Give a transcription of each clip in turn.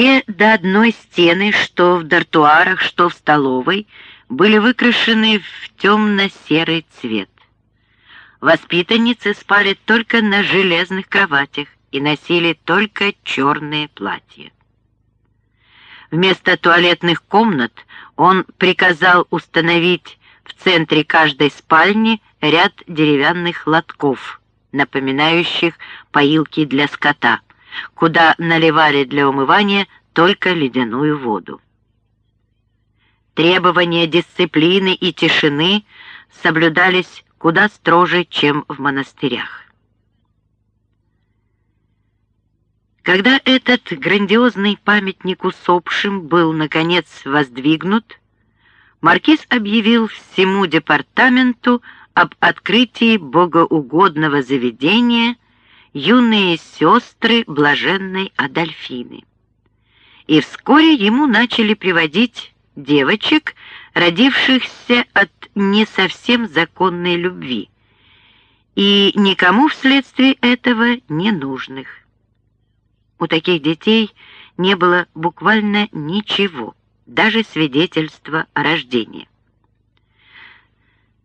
Все до одной стены, что в дартуарах, что в столовой, были выкрашены в темно-серый цвет. Воспитанницы спали только на железных кроватях и носили только черные платья. Вместо туалетных комнат он приказал установить в центре каждой спальни ряд деревянных лотков, напоминающих поилки для скота, куда наливали для умывания только ледяную воду. Требования дисциплины и тишины соблюдались куда строже, чем в монастырях. Когда этот грандиозный памятник усопшим был, наконец, воздвигнут, маркиз объявил всему департаменту об открытии богоугодного заведения юные сестры блаженной Адольфины. И вскоре ему начали приводить девочек, родившихся от не совсем законной любви, и никому вследствие этого не нужных. У таких детей не было буквально ничего, даже свидетельства о рождении.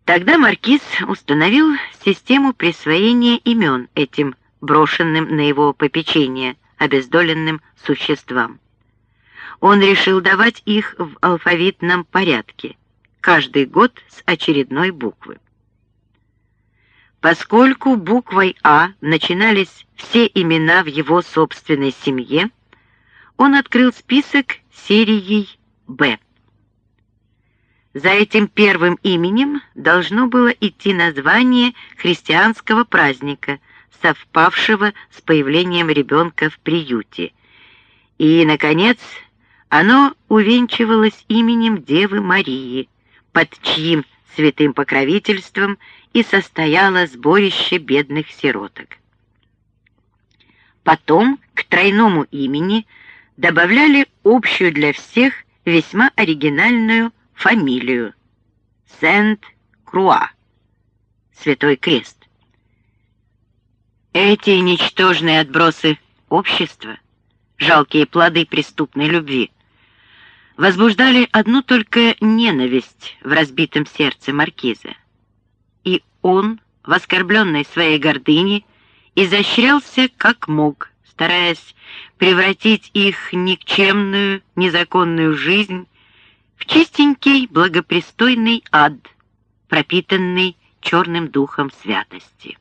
Тогда маркиз установил систему присвоения имен этим брошенным на его попечение обездоленным существам. Он решил давать их в алфавитном порядке, каждый год с очередной буквы. Поскольку буквой «А» начинались все имена в его собственной семье, он открыл список серией «Б». За этим первым именем должно было идти название христианского праздника, совпавшего с появлением ребенка в приюте. И, наконец, оно увенчивалось именем Девы Марии, под чьим святым покровительством и состояло сборище бедных сироток. Потом к тройному имени добавляли общую для всех весьма оригинальную фамилию Сент-Круа, Святой Крест. Эти ничтожные отбросы общества, жалкие плоды преступной любви, возбуждали одну только ненависть в разбитом сердце маркиза. И он, в оскорбленной своей гордыне, изощрялся как мог, стараясь превратить их никчемную, незаконную жизнь в чистенький, благопристойный ад, пропитанный черным духом святости.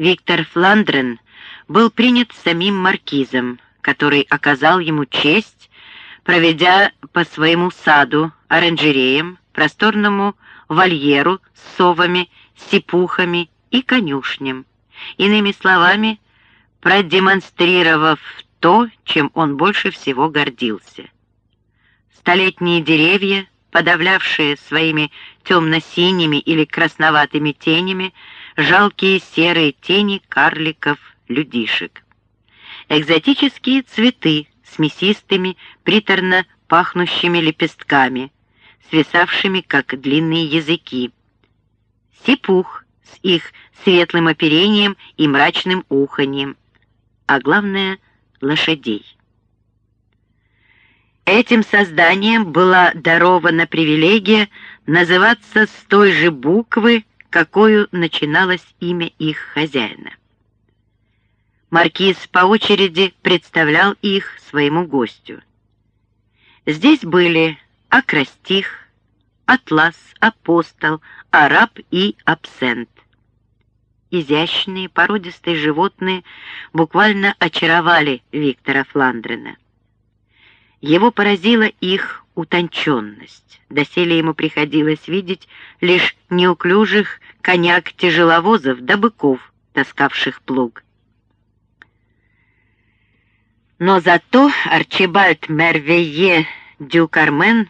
Виктор Фландрен был принят самим маркизом, который оказал ему честь, проведя по своему саду, оранжереям, просторному вольеру с совами, сипухами и конюшням, иными словами, продемонстрировав то, чем он больше всего гордился. Столетние деревья, подавлявшие своими темно-синими или красноватыми тенями жалкие серые тени карликов-людишек экзотические цветы с мясистыми, приторно пахнущими лепестками, свисавшими, как длинные языки, сипух с их светлым оперением и мрачным уханьем, а главное — лошадей. Этим созданием была дарована привилегия называться с той же буквы, какую начиналось имя их хозяина. Маркиз по очереди представлял их своему гостю. Здесь были Акрастих, Атлас, Апостол, Араб и Абсент. Изящные породистые животные буквально очаровали Виктора Фландрена. Его поразила их утонченность. Доселе ему приходилось видеть лишь неуклюжих коняк-тяжеловозов да быков, таскавших плуг. Но зато Арчибальд Мервее Дю Кармен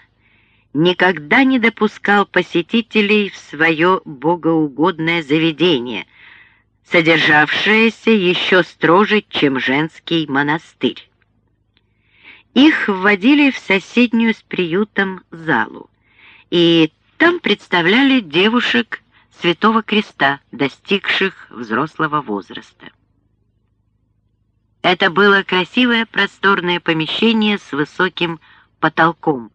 никогда не допускал посетителей в свое богоугодное заведение, содержавшееся еще строже, чем женский монастырь. Их вводили в соседнюю с приютом залу, и там представляли девушек Святого Креста, достигших взрослого возраста. Это было красивое просторное помещение с высоким потолком,